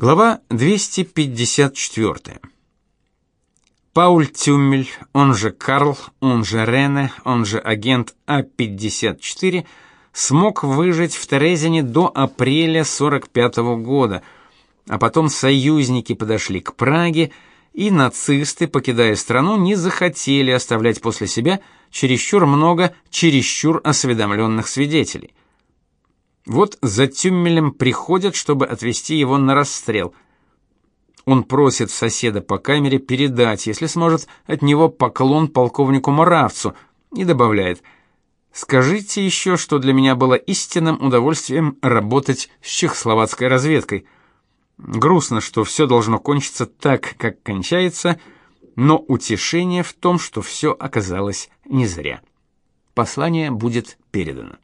Глава 254. Пауль Тюммель, он же Карл, он же Рене, он же агент А54, смог выжить в Терезине до апреля 45 -го года, а потом союзники подошли к Праге, и нацисты, покидая страну, не захотели оставлять после себя чересчур много чересчур осведомленных свидетелей. Вот за Тюммелем приходят, чтобы отвезти его на расстрел. Он просит соседа по камере передать, если сможет, от него поклон полковнику Моравцу и добавляет: "Скажите еще, что для меня было истинным удовольствием работать с чехословацкой разведкой. Грустно, что все должно кончиться так, как кончается, но утешение в том, что все оказалось не зря. Послание будет передано".